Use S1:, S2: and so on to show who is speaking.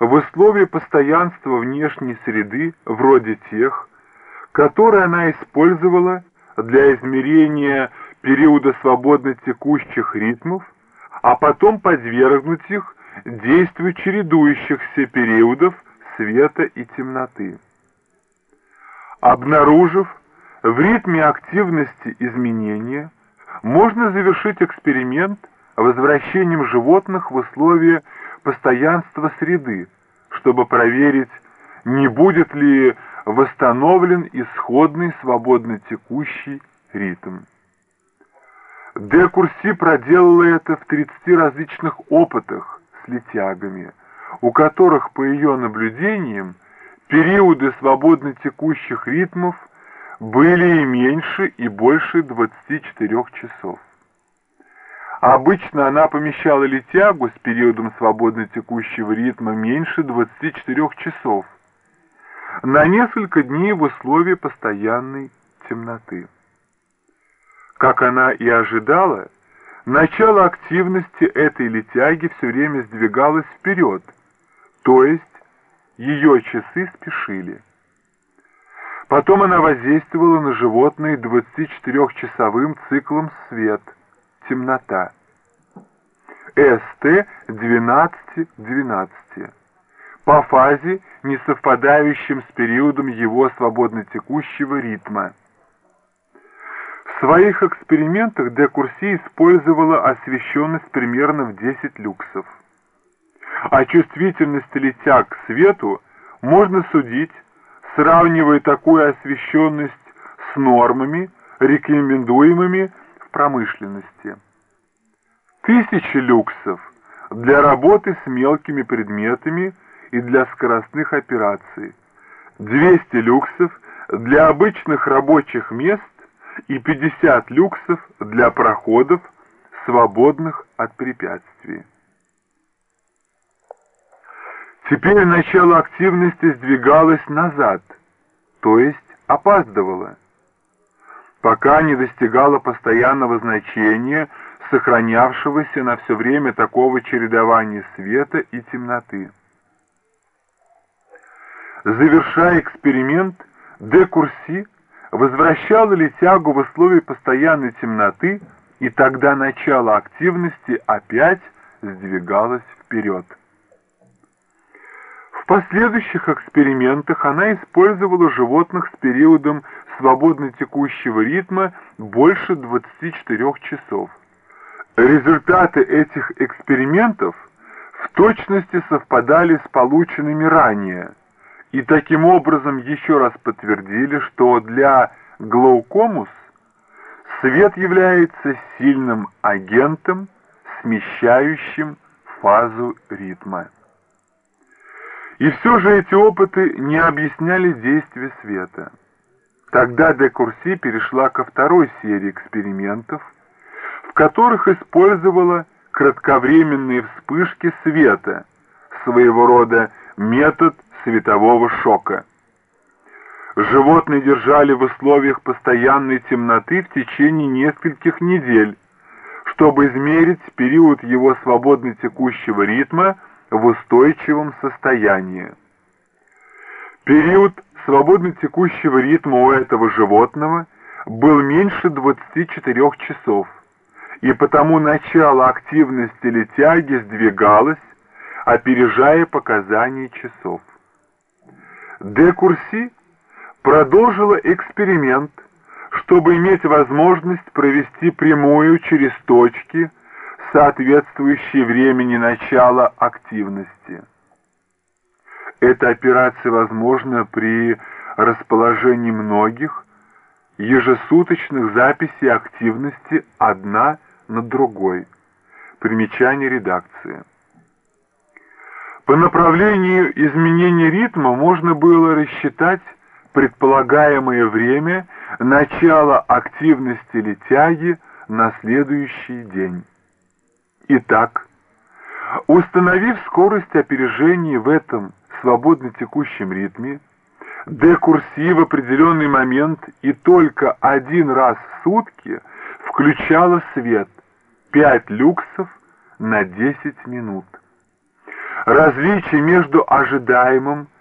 S1: в условии постоянства внешней среды, вроде тех, которые она использовала для измерения периода свободно текущих ритмов, а потом подвергнуть их действию чередующихся периодов света и темноты. Обнаружив в ритме активности изменения, можно завершить эксперимент возвращением животных в условия постоянства среды, чтобы проверить, не будет ли восстановлен исходный свободно текущий ритм. Де Курси проделала это в 30 различных опытах с летягами, у которых, по ее наблюдениям, периоды свободно текущих ритмов были и меньше, и больше 24 часов. Обычно она помещала летягу с периодом свободно текущего ритма меньше 24 часов, на несколько дней в условии постоянной темноты. Как она и ожидала, начало активности этой летяги все время сдвигалось вперед, то есть ее часы спешили. Потом она воздействовала на животное 24-часовым циклом свет, темнота. СТ 12-12 по фазе, не совпадающим с периодом его свободно текущего ритма. В своих экспериментах де Курси использовала освещенность примерно в 10 люксов. О чувствительности летяг к свету можно судить, сравнивая такую освещенность с нормами, рекомендуемыми в промышленности. Тысячи люксов для работы с мелкими предметами и для скоростных операций, 200 люксов для обычных рабочих мест и 50 люксов для проходов, свободных от препятствий. Теперь начало активности сдвигалось назад, то есть опаздывало, пока не достигало постоянного значения, сохранявшегося на все время такого чередования света и темноты. Завершая эксперимент, де Курси возвращала летягу в условия постоянной темноты, и тогда начало активности опять сдвигалось вперед. В последующих экспериментах она использовала животных с периодом свободно текущего ритма больше 24 часов. Результаты этих экспериментов в точности совпадали с полученными ранее – и таким образом еще раз подтвердили, что для глаукомус свет является сильным агентом, смещающим фазу ритма. И все же эти опыты не объясняли действия света. Тогда де Курси перешла ко второй серии экспериментов, которых использовала кратковременные вспышки света, своего рода метод светового шока. Животные держали в условиях постоянной темноты в течение нескольких недель, чтобы измерить период его свободно текущего ритма в устойчивом состоянии. Период свободно текущего ритма у этого животного был меньше 24 часов, и потому начало активности летяги сдвигалось, опережая показания часов. Де Курси продолжила эксперимент, чтобы иметь возможность провести прямую через точки, соответствующие времени начала активности. Эта операция возможна при расположении многих ежесуточных записей активности одна над другой. Примечание редакции. По направлению изменения ритма можно было рассчитать предполагаемое время начала активности летяги на следующий день. Итак, установив скорость опережения в этом свободно текущем ритме, де Курси в определенный момент и только один раз в сутки включала свет 5 люксов на 10 минут. Различие между ожидаемым